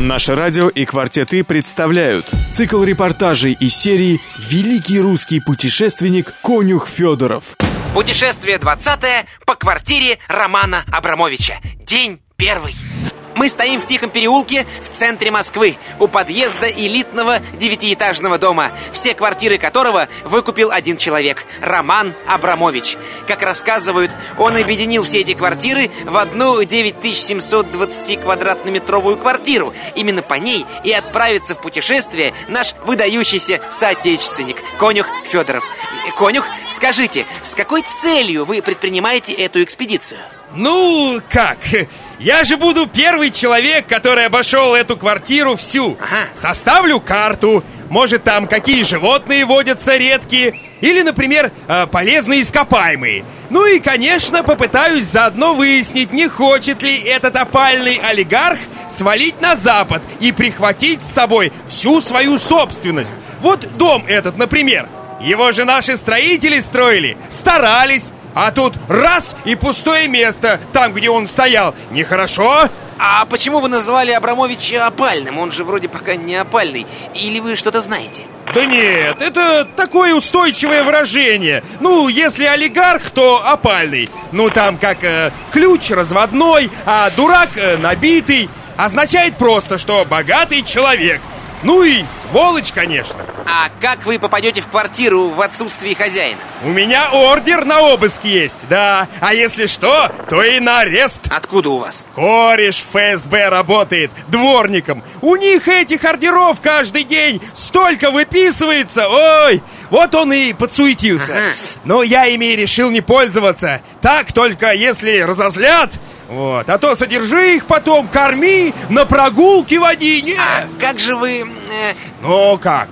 Наше радио и «Квартеты» представляют цикл репортажей из серии «Великий русский путешественник Конюх Федоров». Путешествие 20 по квартире Романа Абрамовича. День первый. Мы стоим в тихом переулке в центре Москвы, у подъезда элитного девятиэтажного дома, все квартиры которого выкупил один человек – Роман Абрамович. Как рассказывают, он объединил все эти квартиры в одну 9720 квадратнометровую квартиру. Именно по ней и отправится в путешествие наш выдающийся соотечественник Конюх Федоров. Конюх, скажите, с какой целью вы предпринимаете эту экспедицию? Ну, как? Я же буду первый человек, который обошел эту квартиру всю Ага. Составлю карту Может, там какие животные водятся редкие Или, например, э, полезные ископаемые Ну и, конечно, попытаюсь заодно выяснить Не хочет ли этот опальный олигарх свалить на запад И прихватить с собой всю свою собственность Вот дом этот, например его же наши строители строили, старались А тут раз и пустое место Там, где он стоял Нехорошо? А почему вы назвали Абрамовича опальным? Он же вроде пока не опальный. Или вы что-то знаете? Да нет, это такое устойчивое выражение Ну, если олигарх, то опальный Ну, там как э, ключ разводной, а дурак э, набитый Означает просто, что богатый человек Ну и сволочь, конечно А как вы попадете в квартиру в отсутствии хозяина? У меня ордер на обыск есть, да. А если что, то и на арест. Откуда у вас? Кореш ФСБ работает дворником. У них этих ордеров каждый день столько выписывается. Ой, вот он и подсуетился. Ага. Но я ими решил не пользоваться. Так только если разозлят вот, а то содержи их потом, корми, на прогулки води. Не. А как же вы... э, Ну как,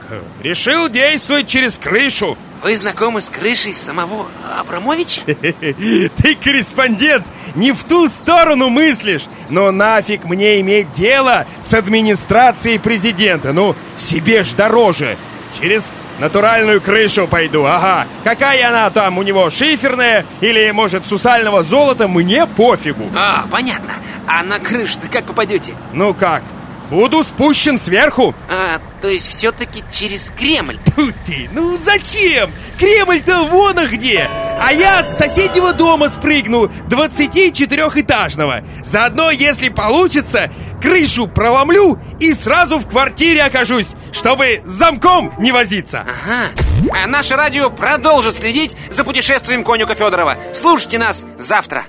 решил действовать через крышу. Вы знакомы с крышей самого Абрамовича? Ты, корреспондент, не в ту сторону мыслишь. Но нафиг мне иметь дело с администрацией президента. Ну, себе ж дороже. Через натуральную крышу пойду, ага Какая она там у него, шиферная Или, может, сусального золота, мне пофигу. А, понятно. А на крышу-то как попадете? Ну как, буду спущен сверху А, то есть все-таки через Кремль? Фу ты, ну зачем? Кремль-то вон а где А я с соседнего дома спрыгну 24-этажного Заодно, если получится, крышу проломлю И сразу в квартире окажусь Чтобы с замком не возиться Ага. А наше радио продолжит следить за путешествием конюка Федорова. Слушайте нас завтра.